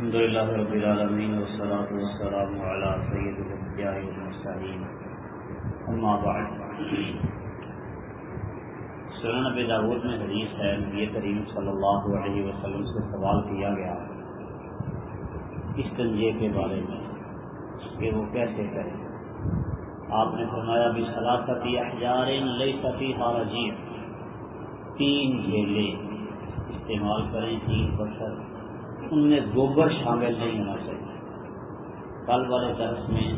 الحمد لله رب العالمين والصلاة والسلام على سيد الأنبياء والمرسلين. أما بعد. سنن نبی داود میں حدیث ہے، نبی کریم صلی اللہ علیہ وسلم سے سوال کیا گیا اس تنجے کے بارے میں کہ وہ کیسے کریں آپ نے فرمایا بھی سلاثتی احجار لئی سفی حاجیب تین جھیلے استعمال کریں، تین پتھر ان میں گوبر شامل نہیں ہونا چاہیے۔ کل والے درس میں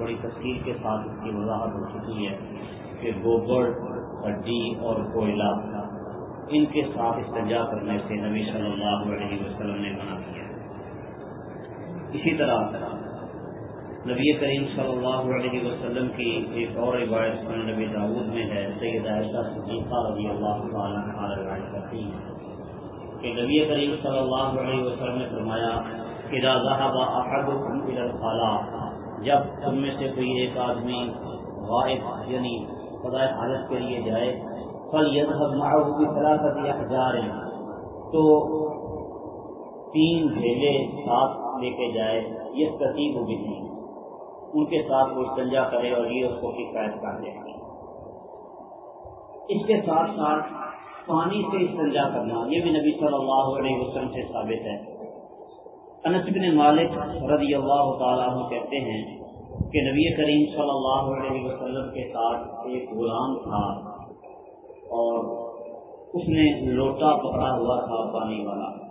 بڑی تفصیل کے ساتھ اس کی وضاحت ہو چکی ہے کہ گوبر ہڈی اور کوئلہ ان کے ساتھ استجا کرنے سے نبی صلی اللہ علیہ وسلم نے منع کیا۔ اسی طرح نبی کریم صلی اللہ علیہ وسلم کی ایک اور روایت نبی داود میں ہے، سید عائشہ صدیقہ رضی اللہ تعالیٰ روایت کرتی ہیں۔ کہ نبی کریم صلی اللہ علیہ وسلم نے فرمایا کہ خالہ جب تم میں سے کوئی ایک آدمی غائب یعنی خدا حالت کے لیے جائے پھل یہ فلاست ہزار تو تین ڈھیلے ساتھ لے کے جائے، یہ ترتیب ہوگی تھی ان کے ساتھ وہ استنجا کرے اور یہ اس کو شکایت کر دے۔ اس کے ساتھ ساتھ پانی سے استنجا کرنا، یہ بھی نبی صلی اللہ علیہ وسلم سے ثابت ہے۔ انس بن مالک رضی اللہ تعالیٰ عنہ کہتے ہیں کہ نبی کریم صلی اللہ علیہ وسلم کے ساتھ ایک غلام تھا اور اس نے لوٹا پکڑا ہوا تھا پانی والا۔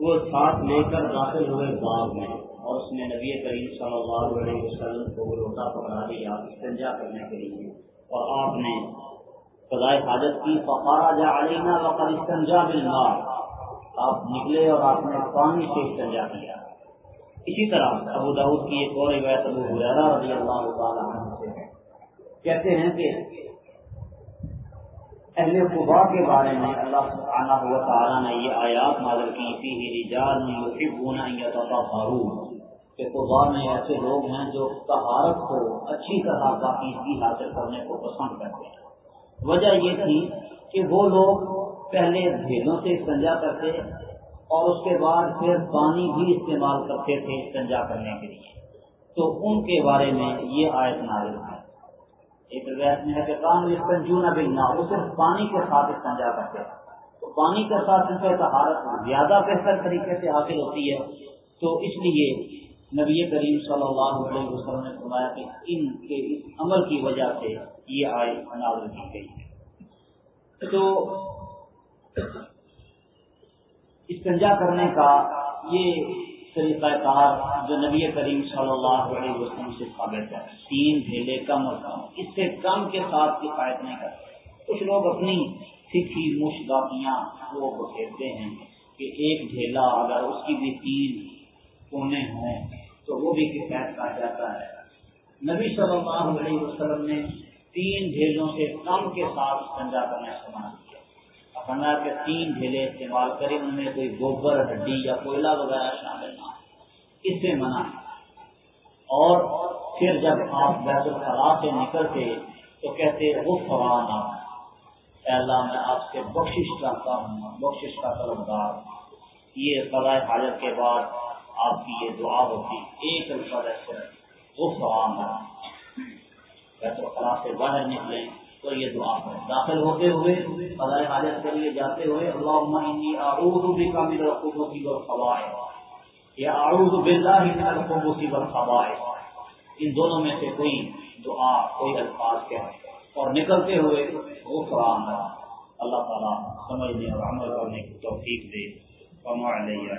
وہ ساتھ لے کر داخل ہوئے باغ میں اور اس نے نبی کریم صلی اللہ علیہ وسلم کو لوٹا پکڑا دیا استنجا کرنے کے لیے۔ اور آپ نے سزائے حاجت کی فقارا جا علینا وقت استنجا ملنا آپ نکلے اور آپ نے پانی سے استنجا کیا۔ اسی طرح ابو داود کی ایک اور روایت ابو حیرا رضی اللہ تعالیٰ سے کہتے ہیں کہ اہل قبا کے بارے میں اللہ سبحانہ ہوا تعالیٰ نے یہ آیات نازل کی، فی رجال یحبون ان یتطہرون۔ کہ قبا میں ایسے لوگ ہیں جو طہارت کو اچھی طرح پاکیزگی حاصل کرنے کو پسند کرتے ہیں۔ وجہ یہ تھی کہ وہ لوگ پہلے ڈھیلوں سے استنجا کرتے اور اس کے بعد پھر پانی بھی استعمال کرتے تھے استنجا کرنے کے لیے۔ تو ان کے بارے میں یہ آیت نازل ہے۔ ایک روایت میں ہے کہ کام استنجو نہ بلنا وہ صرف پانی کے ساتھ استنجا کرتے تو پانی کے ساتھ ان سے طہارت زیادہ بہتر طریقے سے حاصل ہوتی ہے۔ تو اس لیے نبی کریم صلی اللہ علیہ وسلم نے فرمایا کہ ان کے اس عمل کی وجہ سے یہ آئے نازل کی گئی تو استنجا کرنے کا یہ طریقہ کار جو نبی کریم صلی اللہ علیہ وسلم سے ثابت ہے۔ تین ڈھیلے کم اور کم، اس سے کم کے ساتھ کفایت نہیں کرتے کچھ لوگ اپنی سیکھی مشدافیاں وہ کہتے ہیں کہ ایک ڈھیلا اگر اس کی بھی تین کونے ہوں تو وہ بھی کفایت کہا جاتا ہے۔ نبی صلی اللہ علیہ وسلم نے تین ڈھیلوں سے کم کے ساتھ استنجا کرنا استعمال کیا۔ فرمایا کہ تین ڈھیلے استعمال کریں، ان میں کوئی گوبر، ہڈی یا کوئلہ وغیرہ شامل نہ اس سے منع۔ اور پھر جب آپ بیت الخلاء سے نکلتے، تو کہتے، وہ فوان اللہ، میں آپ سے بخشش چاہتا ہوں، بخشش کا طلبدار یہ قضاء حاجت کے بعد آپ کی یہ دعا ہوتی ایک الفاظ ایسے وہ فوان ہے بیت الخلاء سے باہر نکلیں تو یہ دعا ہے داخل ہوتے ہوئے فضائے حاجت کے لیے جاتے ہوئے اللہ انی اعوذ بک من الخبث والخبائث یا اعوذ باللہ من الخبث والخبائث ان دونوں میں سے کوئی دعا، کوئی الفاظ کیا اور نکلتے ہوئے، وہ قرآن اللہ تعالیٰ سمجھنے اور عمل کرنے کی توفیق دے۔ فرما علیہ